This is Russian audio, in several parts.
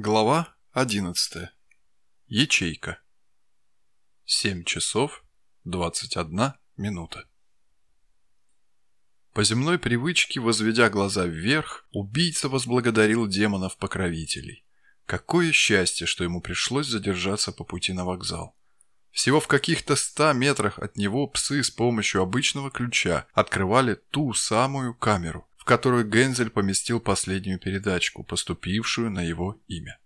Глава 11. Ячейка. 7 часов 21 минута. По земной привычке, возведя глаза вверх, убийца возблагодарил демонов-покровителей. Какое счастье, что ему пришлось задержаться по пути на вокзал. Всего в каких-то ста метрах от него псы с помощью обычного ключа открывали ту самую камеру, которую Гензель поместил последнюю передачку, поступившую на его имя.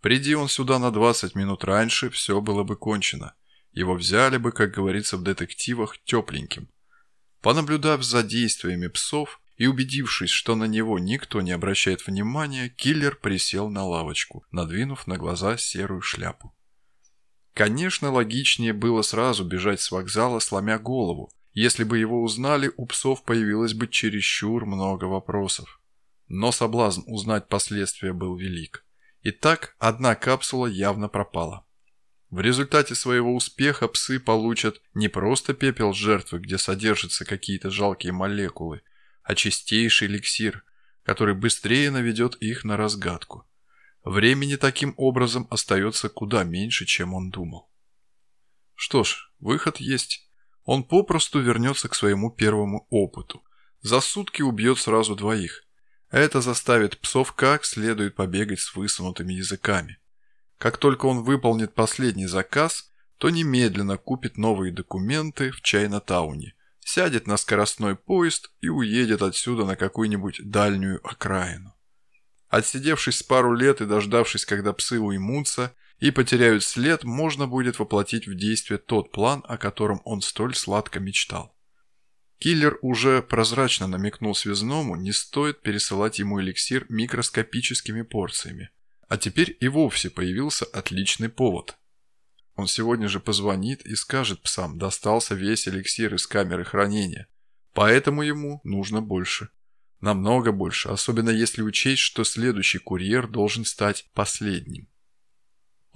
Приди он сюда на 20 минут раньше, все было бы кончено. Его взяли бы, как говорится в детективах, тепленьким. Понаблюдав за действиями псов и убедившись, что на него никто не обращает внимания, киллер присел на лавочку, надвинув на глаза серую шляпу. Конечно, логичнее было сразу бежать с вокзала, сломя голову, если бы его узнали, у псов появилось бы чересчур много вопросов. Но соблазн узнать последствия был велик. Итак, одна капсула явно пропала. В результате своего успеха псы получат не просто пепел жертвы, где содержатся какие-то жалкие молекулы, а чистейший эликсир, который быстрее наведет их на разгадку. Времени таким образом остается куда меньше, чем он думал. Что ж, выход есть. Он попросту вернется к своему первому опыту. За сутки убьет сразу двоих. Это заставит псов как следует побегать с высунутыми языками. Как только он выполнит последний заказ, то немедленно купит новые документы в Чайна-тауне, сядет на скоростной поезд и уедет отсюда на какую-нибудь дальнюю окраину. Отсидевшись пару лет и дождавшись, когда псы уймутся, и потеряют след, можно будет воплотить в действие тот план, о котором он столь сладко мечтал. Киллер уже прозрачно намекнул связному, не стоит пересылать ему эликсир микроскопическими порциями. А теперь и вовсе появился отличный повод. Он сегодня же позвонит и скажет псам, достался весь эликсир из камеры хранения. Поэтому ему нужно больше. Намного больше, особенно если учесть, что следующий курьер должен стать последним.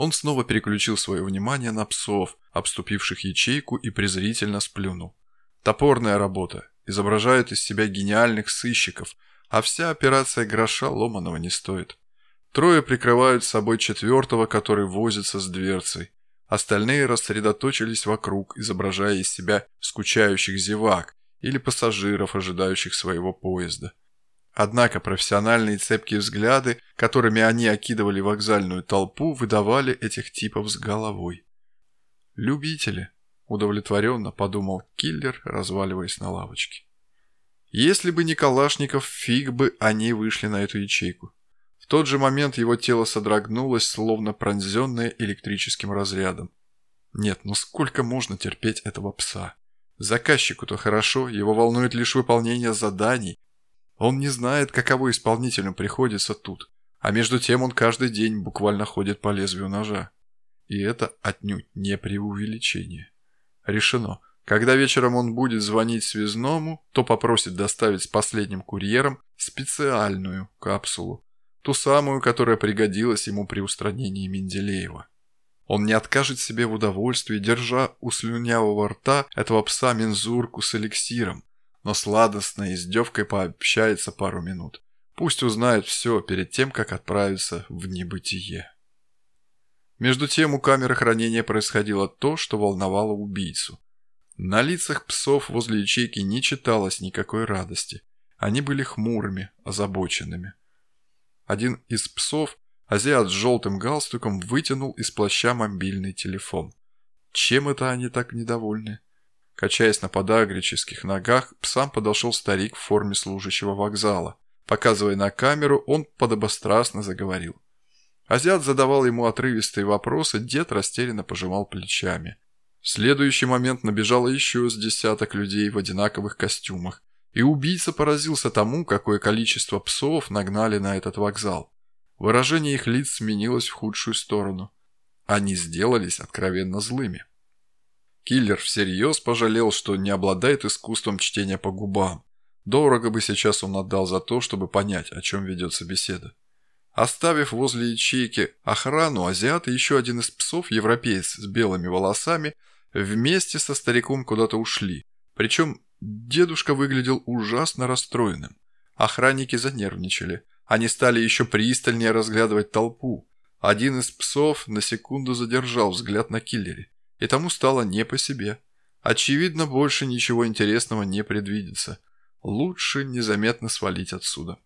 Он снова переключил свое внимание на псов, обступивших ячейку, и презрительно сплюнул. Топорная работа. Изображают из себя гениальных сыщиков, а вся операция гроша ломаного не стоит. Трое прикрывают собой четвертого, который возится с дверцей. Остальные рассредоточились вокруг, изображая из себя скучающих зевак или пассажиров, ожидающих своего поезда. Однако профессиональные цепкие взгляды, которыми они окидывали вокзальную толпу, выдавали этих типов с головой. «Любители», – удовлетворенно подумал киллер, разваливаясь на лавочке. Если бы не Калашников, фиг бы они вышли на эту ячейку. В тот же момент его тело содрогнулось, словно пронзенное электрическим разрядом. Нет, ну сколько можно терпеть этого пса? Заказчику-то хорошо, его волнует лишь выполнение заданий, он не знает, каково исполнителям приходится тут, а между тем он каждый день буквально ходит по лезвию ножа. И это отнюдь не преувеличение. Решено. Когда вечером он будет звонить связному, то попросит доставить с последним курьером специальную капсулу, ту самую, которая пригодилась ему при устранении Менделеева. Он не откажет себе в удовольствии, держа у слюнявого рта этого пса мензурку с эликсиром, но сладостной издевкой пообщается пару минут. Пусть узнает все перед тем, как отправиться в небытие. Между тем у камеры хранения происходило то, что волновало убийцу. На лицах псов возле ячейки не читалось никакой радости. Они были хмурыми, озабоченными. Один из псов, азиат с желтым галстуком, вытянул из плаща мобильный телефон. Чем это они так недовольны? Качаясь на подагрических ногах, к псам подошел старик в форме служащего вокзала. Показывая на камеру, он подобострастно заговорил. Азиат задавал ему отрывистые вопросы, дед растерянно пожимал плечами. В следующий момент набежало еще с десяток людей в одинаковых костюмах, и убийца поразился тому, какое количество псов нагнали на этот вокзал. Выражение их лиц сменилось в худшую сторону. Они сделались откровенно злыми. Киллер всерьез пожалел, что не обладает искусством чтения по губам. Дорого бы сейчас он отдал за то, чтобы понять, о чем ведется беседа. Оставив возле ячейки охрану, азиат и еще один из псов, европеец с белыми волосами, вместе со стариком куда-то ушли. Причем дедушка выглядел ужасно расстроенным. Охранники занервничали. Они стали еще пристальнее разглядывать толпу. Один из псов на секунду задержал взгляд на киллере, и тому стало не по себе. Очевидно, больше ничего интересного не предвидится. Лучше незаметно свалить отсюда.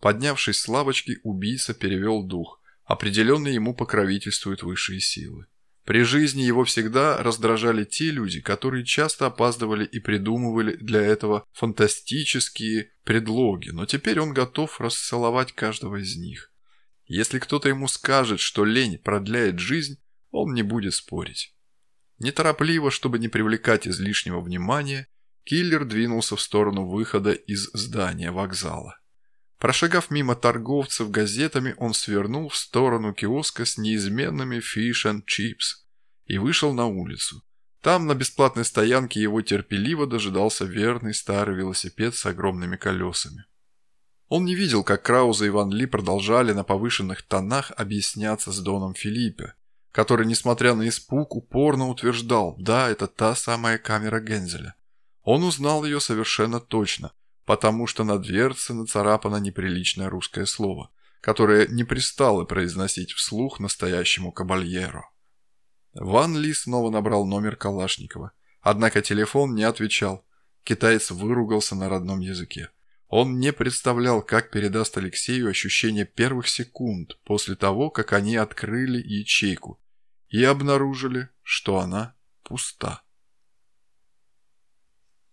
Поднявшись с лавочки, убийца перевел дух. Определенно ему покровительствуют высшие силы. При жизни его всегда раздражали те люди, которые часто опаздывали и придумывали для этого фантастические предлоги, но теперь он готов расцеловать каждого из них. Если кто-то ему скажет, что лень продляет жизнь, он не будет спорить. Неторопливо, чтобы не привлекать излишнего внимания, киллер двинулся в сторону выхода из здания вокзала. Прошагав мимо торговцев газетами, он свернул в сторону киоска с неизменными fish and chips и вышел на улицу. Там на бесплатной стоянке его терпеливо дожидался верный старый велосипед с огромными колесами. Он не видел, как Крауза и Ван Ли продолжали на повышенных тонах объясняться с Доном Филиппе, который, несмотря на испуг, упорно утверждал, да, это та самая камера Гензеля. Он узнал ее совершенно точно, потому что на дверце нацарапано неприличное русское слово, которое не пристало произносить вслух настоящему кабальеру. Ван Ли снова набрал номер Калашникова, однако телефон не отвечал. Китаец выругался на родном языке. Он не представлял, как передаст Алексею ощущение первых секунд после того, как они открыли ячейку и обнаружили, что она пуста.